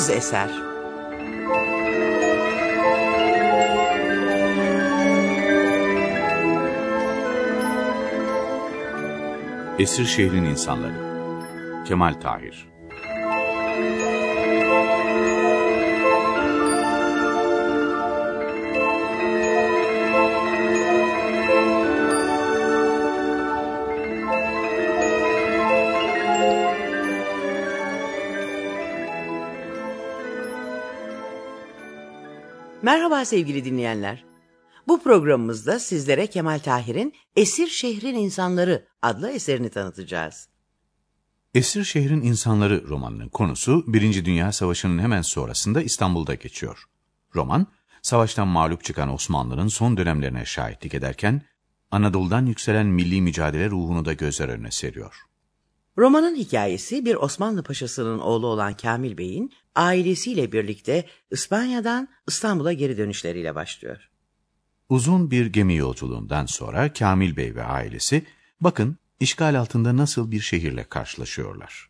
Sessiz Eser. Esir Şehrin İnsanları. Kemal Tahir Merhaba sevgili dinleyenler. Bu programımızda sizlere Kemal Tahir'in Esir Şehrin İnsanları adlı eserini tanıtacağız. Esir Şehrin İnsanları romanının konusu Birinci Dünya Savaşı'nın hemen sonrasında İstanbul'da geçiyor. Roman, savaştan mağlup çıkan Osmanlı'nın son dönemlerine şahitlik ederken, Anadolu'dan yükselen milli mücadele ruhunu da gözler önüne seriyor. Romanın hikayesi bir Osmanlı paşasının oğlu olan Kamil Bey'in ailesiyle birlikte İspanya'dan İstanbul'a geri dönüşleriyle başlıyor. Uzun bir gemi yolculuğundan sonra Kamil Bey ve ailesi bakın işgal altında nasıl bir şehirle karşılaşıyorlar.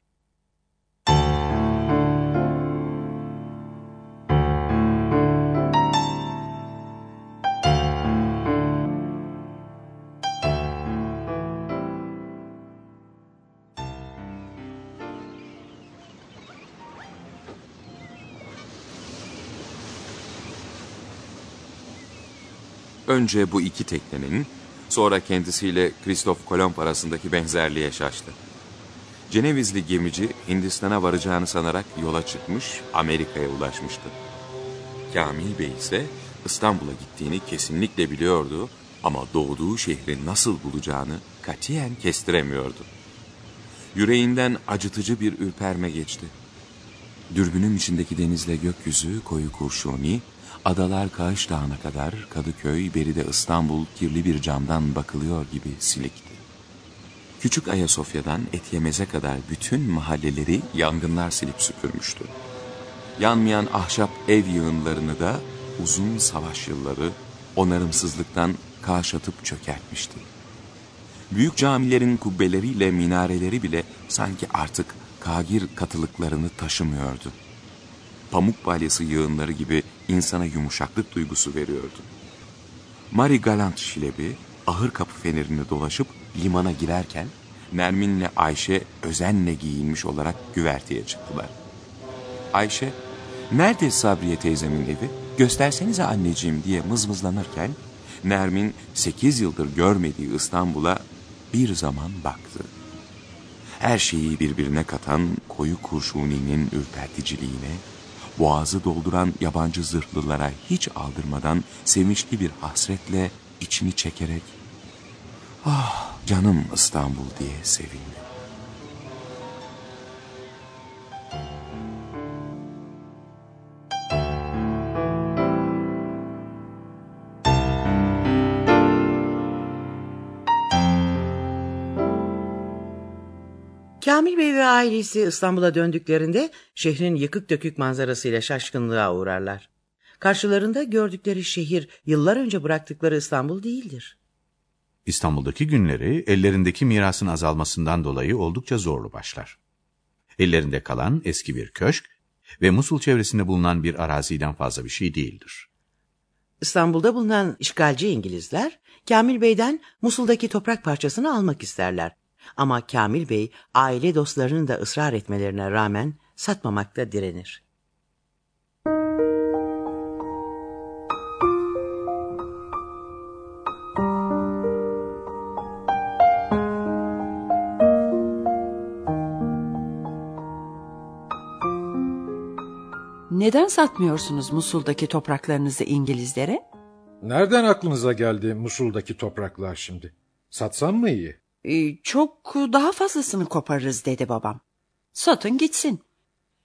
Önce bu iki teknenin, sonra kendisiyle Kristof Kolomb arasındaki benzerliğe şaştı. Cenevizli gemici Hindistan'a varacağını sanarak yola çıkmış, Amerika'ya ulaşmıştı. Kamil Bey ise İstanbul'a gittiğini kesinlikle biliyordu ama doğduğu şehri nasıl bulacağını katiyen kestiremiyordu. Yüreğinden acıtıcı bir ürperme geçti. Dürbünün içindeki denizle gökyüzü koyu kurşuni, adalar Kağış Dağı'na kadar Kadıköy, beride İstanbul kirli bir camdan bakılıyor gibi silikti. Küçük Ayasofya'dan Etyemez'e kadar bütün mahalleleri yangınlar silip süpürmüştü. Yanmayan ahşap ev yığınlarını da uzun savaş yılları onarımsızlıktan kağışatıp çökertmişti. Büyük camilerin kubbeleriyle minareleri bile sanki artık kagir katılıklarını taşımıyordu. Pamuk balyası yığınları gibi insana yumuşaklık duygusu veriyordu. Mari Galant Şilebi ahır kapı fenerini dolaşıp limana girerken Nermin'le Ayşe özenle giyinmiş olarak güverteye çıktılar. Ayşe, nerede Sabriye teyzemin evi? Göstersenize anneciğim diye mızmızlanırken Nermin sekiz yıldır görmediği İstanbul'a bir zaman baktı. Her şeyi birbirine katan koyu kurşuninin ürperticiliğine, boğazı dolduran yabancı zırhlılara hiç aldırmadan sevinçli bir hasretle içini çekerek ah canım İstanbul diye sevindi. Kamil Bey ve ailesi İstanbul'a döndüklerinde şehrin yıkık dökük manzarasıyla şaşkınlığa uğrarlar. Karşılarında gördükleri şehir yıllar önce bıraktıkları İstanbul değildir. İstanbul'daki günleri ellerindeki mirasın azalmasından dolayı oldukça zorlu başlar. Ellerinde kalan eski bir köşk ve Musul çevresinde bulunan bir araziden fazla bir şey değildir. İstanbul'da bulunan işgalci İngilizler Kamil Bey'den Musul'daki toprak parçasını almak isterler. Ama Kamil Bey aile dostlarının da ısrar etmelerine rağmen satmamakta direnir. Neden satmıyorsunuz Musul'daki topraklarınızı İngilizlere? Nereden aklınıza geldi Musul'daki topraklar şimdi? Satsam mı iyi? Ee, çok daha fazlasını koparırız dedi babam. Satın gitsin.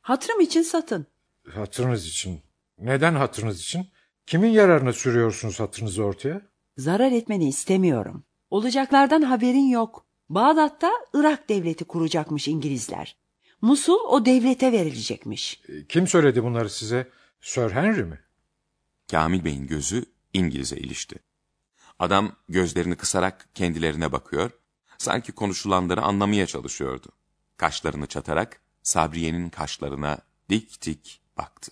Hatırım için satın. Hatırınız için. Neden hatırınız için? Kimin yararına sürüyorsunuz hatırınızı ortaya? Zarar etmeni istemiyorum. Olacaklardan haberin yok. Bağdat'ta Irak devleti kuracakmış İngilizler. Musul o devlete verilecekmiş. E, Kim söyledi bunları size? Sir Henry mi? Kamil Bey'in gözü İngiliz'e ilişti. Adam gözlerini kısarak kendilerine bakıyor, sanki konuşulanları anlamaya çalışıyordu. Kaşlarını çatarak Sabriye'nin kaşlarına dik dik baktı.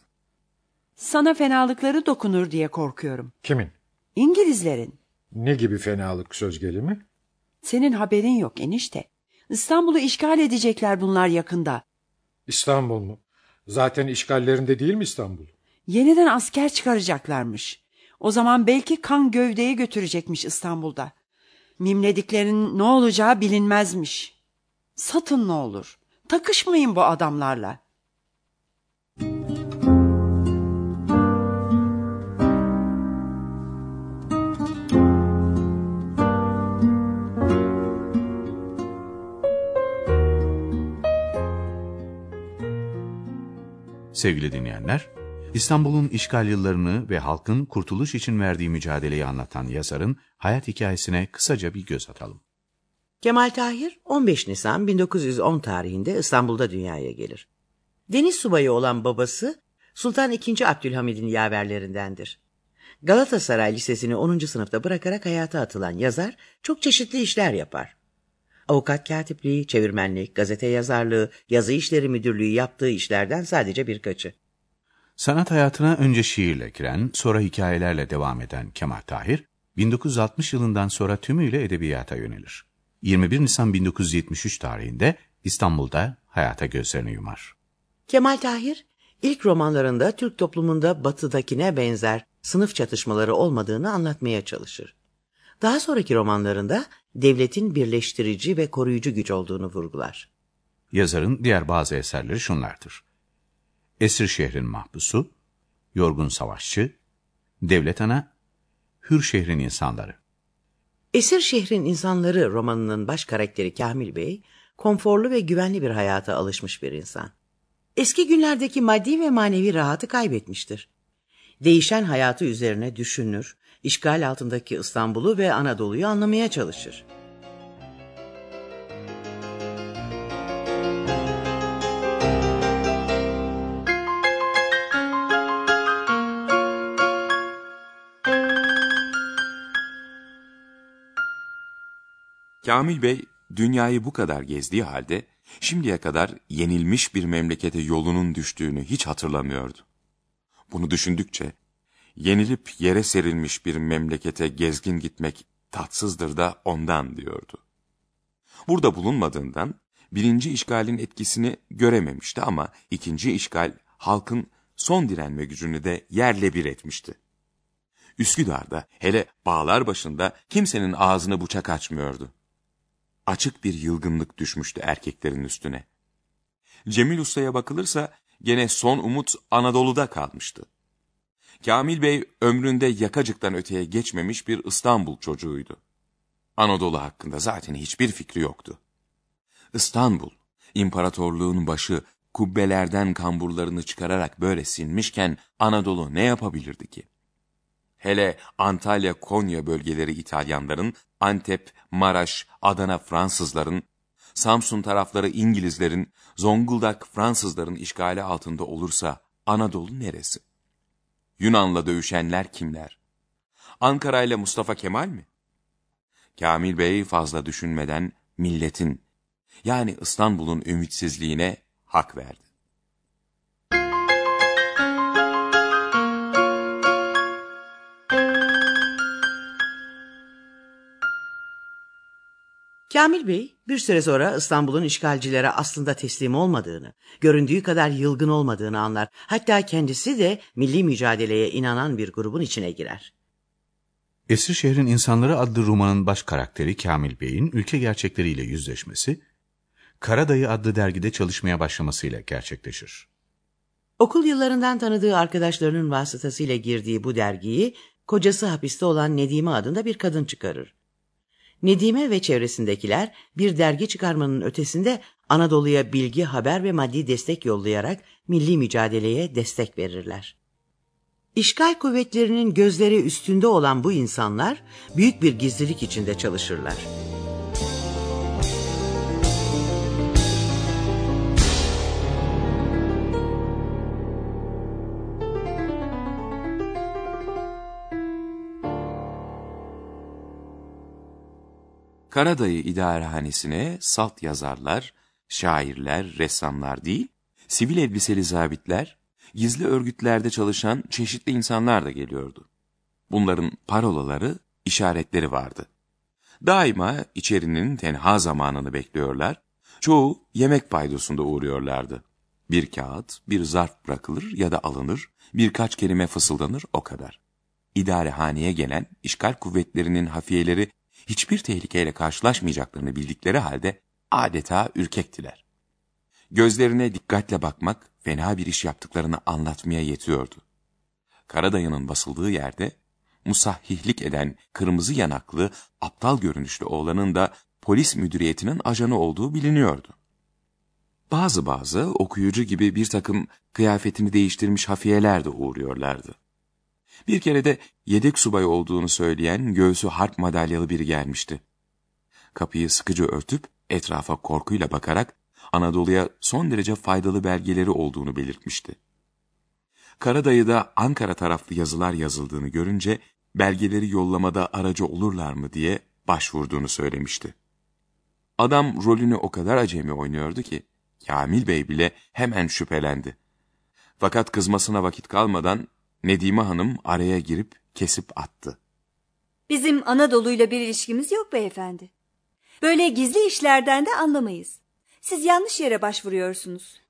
Sana fenalıkları dokunur diye korkuyorum. Kimin? İngilizlerin. Ne gibi fenalık söz gelimi? Senin haberin yok enişte. İstanbul'u işgal edecekler bunlar yakında. İstanbul mu? Zaten işgallerinde değil mi İstanbul? Yeniden asker çıkaracaklarmış. O zaman belki kan gövdeye götürecekmiş İstanbul'da. Mimlediklerin ne olacağı bilinmezmiş. Satın ne olur. Takışmayın bu adamlarla. Sevgili dinleyenler, İstanbul'un işgal yıllarını ve halkın kurtuluş için verdiği mücadeleyi anlatan yazarın hayat hikayesine kısaca bir göz atalım. Kemal Tahir 15 Nisan 1910 tarihinde İstanbul'da dünyaya gelir. Deniz subayı olan babası Sultan II. Abdülhamid'in yaverlerindendir. Galatasaray Lisesi'ni 10. sınıfta bırakarak hayata atılan yazar çok çeşitli işler yapar. Avukat katipliği, çevirmenlik, gazete yazarlığı, yazı işleri müdürlüğü yaptığı işlerden sadece birkaçı. Sanat hayatına önce şiirle giren, sonra hikayelerle devam eden Kemal Tahir, 1960 yılından sonra tümüyle edebiyata yönelir. 21 Nisan 1973 tarihinde İstanbul'da hayata gözlerini yumar. Kemal Tahir, ilk romanlarında Türk toplumunda batıdakine benzer sınıf çatışmaları olmadığını anlatmaya çalışır. Daha sonraki romanlarında devletin birleştirici ve koruyucu güç olduğunu vurgular. Yazarın diğer bazı eserleri şunlardır. Esir şehrin mahpusu, Yorgun Savaşçı, Devlet Ana, Hür şehrin insanları. Esir şehrin insanları romanının baş karakteri Kamil Bey, konforlu ve güvenli bir hayata alışmış bir insan. Eski günlerdeki maddi ve manevi rahatı kaybetmiştir. Değişen hayatı üzerine düşünür, işgal altındaki İstanbul'u ve Anadolu'yu anlamaya çalışır. Kamil Bey dünyayı bu kadar gezdiği halde şimdiye kadar yenilmiş bir memlekete yolunun düştüğünü hiç hatırlamıyordu. Bunu düşündükçe yenilip yere serilmiş bir memlekete gezgin gitmek tatsızdır da ondan diyordu. Burada bulunmadığından birinci işgalin etkisini görememişti ama ikinci işgal halkın son direnme gücünü de yerle bir etmişti. Üsküdar'da hele bağlar başında kimsenin ağzını bıçak açmıyordu. Açık bir yılgınlık düşmüştü erkeklerin üstüne. Cemil Usta'ya bakılırsa gene son umut Anadolu'da kalmıştı. Kamil Bey ömründe yakacıktan öteye geçmemiş bir İstanbul çocuğuydu. Anadolu hakkında zaten hiçbir fikri yoktu. İstanbul, imparatorluğun başı kubbelerden kamburlarını çıkararak böyle sinmişken Anadolu ne yapabilirdi ki? Hele Antalya, Konya bölgeleri İtalyanların, Antep, Maraş, Adana Fransızların, Samsun tarafları İngilizlerin, Zonguldak Fransızların işgali altında olursa Anadolu neresi? Yunan'la dövüşenler kimler? Ankara ile Mustafa Kemal mi? Kamil Bey fazla düşünmeden milletin, yani İstanbul'un ümitsizliğine hak verdi. Kamil Bey bir süre sonra İstanbul'un işgalcilere aslında teslim olmadığını, göründüğü kadar yılgın olmadığını anlar. Hatta kendisi de milli mücadeleye inanan bir grubun içine girer. Esir Şehrin İnsanları adlı romanın baş karakteri Kamil Bey'in ülke gerçekleriyle yüzleşmesi, Karadayı adlı dergide çalışmaya başlamasıyla gerçekleşir. Okul yıllarından tanıdığı arkadaşlarının vasıtasıyla girdiği bu dergiyi kocası hapiste olan Nedime adında bir kadın çıkarır. Nedime ve çevresindekiler bir dergi çıkarmanın ötesinde Anadolu'ya bilgi, haber ve maddi destek yollayarak milli mücadeleye destek verirler. İşgal kuvvetlerinin gözleri üstünde olan bu insanlar büyük bir gizlilik içinde çalışırlar. Karadayı idarehanesine salt yazarlar, şairler, ressamlar değil, sivil elbiseli zabitler, gizli örgütlerde çalışan çeşitli insanlar da geliyordu. Bunların parolaları, işaretleri vardı. Daima içerinin tenha zamanını bekliyorlar, çoğu yemek paydosunda uğruyorlardı. Bir kağıt, bir zarf bırakılır ya da alınır, birkaç kelime fısıldanır o kadar. İdarehaneye gelen işgal kuvvetlerinin hafiyeleri hiçbir tehlikeyle karşılaşmayacaklarını bildikleri halde adeta ürkektiler. Gözlerine dikkatle bakmak fena bir iş yaptıklarını anlatmaya yetiyordu. Karadayı'nın basıldığı yerde musahhihlik eden kırmızı yanaklı, aptal görünüşlü oğlanın da polis müdüriyetinin ajanı olduğu biliniyordu. Bazı bazı okuyucu gibi bir takım kıyafetini değiştirmiş hafiyeler de uğruyorlardı. Bir kere de yedek subay olduğunu söyleyen göğsü harp madalyalı biri gelmişti. Kapıyı sıkıca örtüp etrafa korkuyla bakarak Anadolu'ya son derece faydalı belgeleri olduğunu belirtmişti. Karadayı'da Ankara taraflı yazılar yazıldığını görünce belgeleri yollamada aracı olurlar mı diye başvurduğunu söylemişti. Adam rolünü o kadar acemi oynuyordu ki Kamil Bey bile hemen şüphelendi. Fakat kızmasına vakit kalmadan Nedime Hanım araya girip kesip attı. Bizim Anadolu'yla bir ilişkimiz yok beyefendi. Böyle gizli işlerden de anlamayız. Siz yanlış yere başvuruyorsunuz.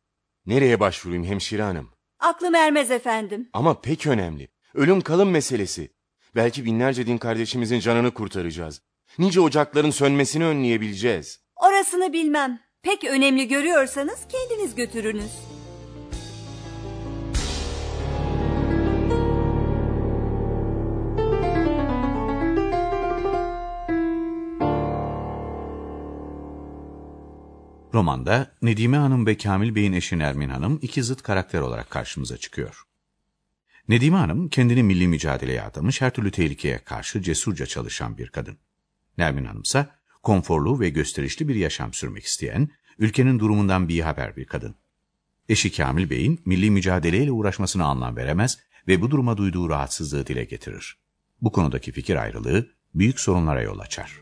Nereye başvurayım hemşire hanım? Aklım ermez efendim. Ama pek önemli. Ölüm kalım meselesi. Belki binlerce din kardeşimizin canını kurtaracağız. Nice ocakların sönmesini önleyebileceğiz. Orasını bilmem. Pek önemli görüyorsanız kendiniz götürünüz. Romanda Nedime Hanım ve Kamil Bey'in eşi Nermin Hanım iki zıt karakter olarak karşımıza çıkıyor. Nedime Hanım kendini milli mücadeleye adamış, her türlü tehlikeye karşı cesurca çalışan bir kadın. Nermin Hanım ise konforlu ve gösterişli bir yaşam sürmek isteyen, ülkenin durumundan bir haber bir kadın. Eşi Kamil Bey'in milli mücadeleyle uğraşmasına anlam veremez ve bu duruma duyduğu rahatsızlığı dile getirir. Bu konudaki fikir ayrılığı büyük sorunlara yol açar.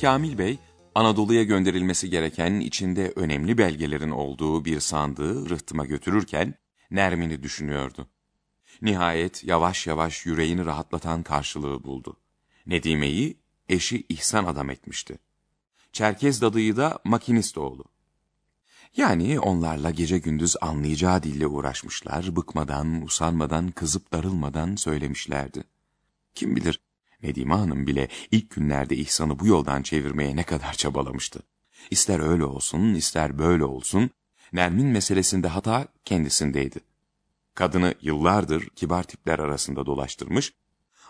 Kamil Bey, Anadolu'ya gönderilmesi gereken içinde önemli belgelerin olduğu bir sandığı rıhtıma götürürken Nermin'i düşünüyordu. Nihayet yavaş yavaş yüreğini rahatlatan karşılığı buldu. Nedime'yi eşi İhsan adam etmişti. Çerkez dadıyı da makinist oğlu. Yani onlarla gece gündüz anlayacağı dille uğraşmışlar, bıkmadan, usanmadan, kızıp darılmadan söylemişlerdi. Kim bilir Nedime Hanım bile ilk günlerde İhsan'ı bu yoldan çevirmeye ne kadar çabalamıştı. İster öyle olsun, ister böyle olsun, Nermin meselesinde hata kendisindeydi. Kadını yıllardır kibar tipler arasında dolaştırmış,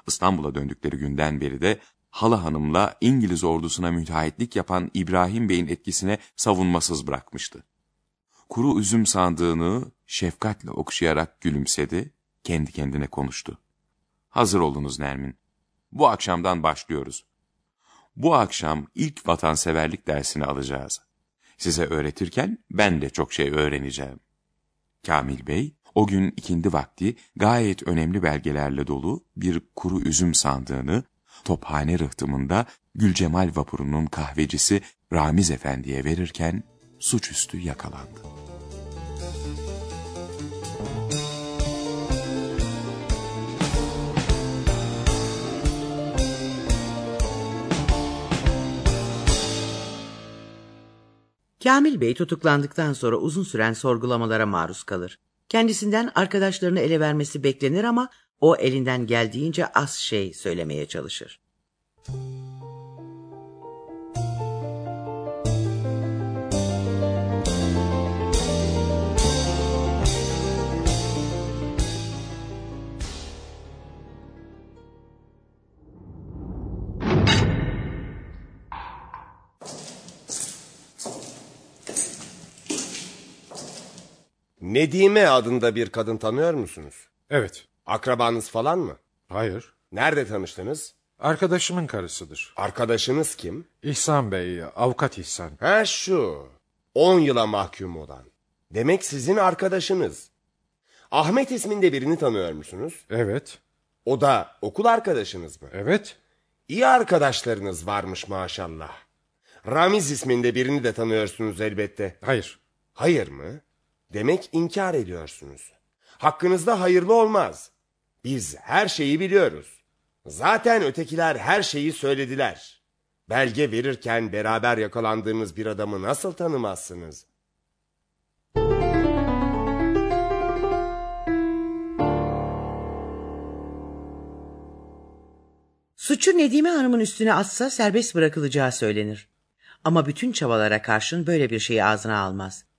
İstanbul'a döndükleri günden beri de Hala Hanım'la İngiliz ordusuna müteahhitlik yapan İbrahim Bey'in etkisine savunmasız bırakmıştı. Kuru üzüm sandığını şefkatle okşayarak gülümsedi, kendi kendine konuştu. Hazır olunuz Nermin. Bu akşamdan başlıyoruz. Bu akşam ilk vatanseverlik dersini alacağız. Size öğretirken ben de çok şey öğreneceğim. Kamil Bey, o gün ikindi vakti gayet önemli belgelerle dolu bir kuru üzüm sandığını tophane rıhtımında Gülcemal vapurunun kahvecisi Ramiz Efendi'ye verirken suçüstü yakalandı. Kamil Bey tutuklandıktan sonra uzun süren sorgulamalara maruz kalır. Kendisinden arkadaşlarını ele vermesi beklenir ama o elinden geldiğince az şey söylemeye çalışır. Nedime adında bir kadın tanıyor musunuz? Evet. Akrabanız falan mı? Hayır. Nerede tanıştınız? Arkadaşımın karısıdır. Arkadaşınız kim? İhsan Bey, avukat İhsan. Ha şu. 10 yıla mahkum olan. Demek sizin arkadaşınız. Ahmet isminde birini tanıyor musunuz? Evet. O da okul arkadaşınız mı? Evet. İyi arkadaşlarınız varmış maşallah. Ramiz isminde birini de tanıyorsunuz elbette. Hayır. Hayır mı? Demek inkar ediyorsunuz. Hakkınızda hayırlı olmaz. Biz her şeyi biliyoruz. Zaten ötekiler her şeyi söylediler. Belge verirken beraber yakalandığımız bir adamı nasıl tanımazsınız? Suçu Nedime Hanım'ın üstüne atsa serbest bırakılacağı söylenir. Ama bütün çabalara karşın böyle bir şeyi ağzına almaz.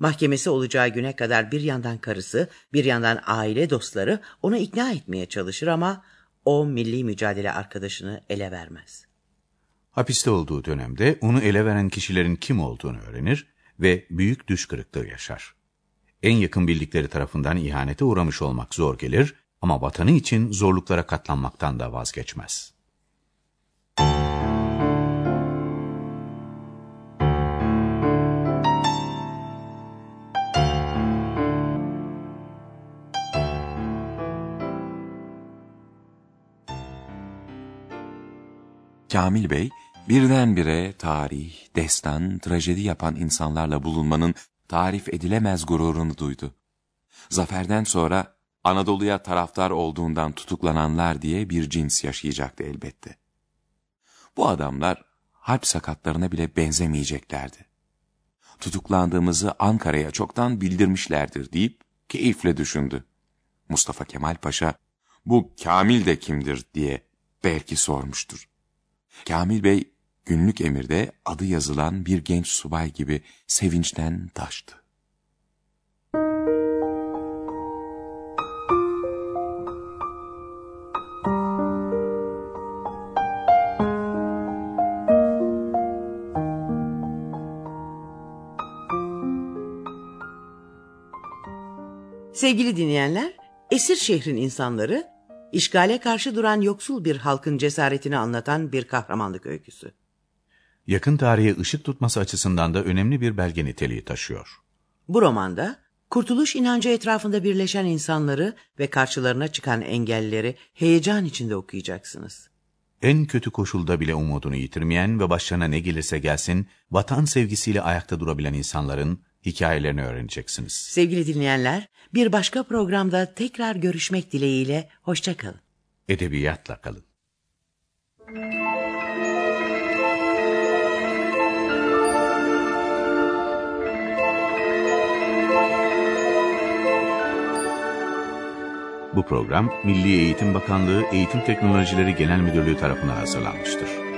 Mahkemesi olacağı güne kadar bir yandan karısı, bir yandan aile dostları onu ikna etmeye çalışır ama o milli mücadele arkadaşını ele vermez. Hapiste olduğu dönemde onu ele veren kişilerin kim olduğunu öğrenir ve büyük düş kırıklığı yaşar. En yakın bildikleri tarafından ihanete uğramış olmak zor gelir ama vatanı için zorluklara katlanmaktan da vazgeçmez. Kamil Bey birdenbire tarih, destan, trajedi yapan insanlarla bulunmanın tarif edilemez gururunu duydu. Zaferden sonra Anadolu'ya taraftar olduğundan tutuklananlar diye bir cins yaşayacaktı elbette. Bu adamlar harp sakatlarına bile benzemeyeceklerdi. Tutuklandığımızı Ankara'ya çoktan bildirmişlerdir deyip keyifle düşündü. Mustafa Kemal Paşa bu Kamil de kimdir diye belki sormuştur. Kamil Bey günlük emirde adı yazılan bir genç subay gibi sevinçten taştı. Sevgili dinleyenler, esir şehrin insanları, işgale karşı duran yoksul bir halkın cesaretini anlatan bir kahramanlık öyküsü. Yakın tarihe ışık tutması açısından da önemli bir belge niteliği taşıyor. Bu romanda, kurtuluş inancı etrafında birleşen insanları ve karşılarına çıkan engelleri heyecan içinde okuyacaksınız. En kötü koşulda bile umudunu yitirmeyen ve başlarına ne gelirse gelsin, vatan sevgisiyle ayakta durabilen insanların hikayelerini öğreneceksiniz. Sevgili dinleyenler, bir başka programda tekrar görüşmek dileğiyle, hoşçakalın. Edebiyatla kalın. Bu program Milli Eğitim Bakanlığı Eğitim Teknolojileri Genel Müdürlüğü tarafından hazırlanmıştır.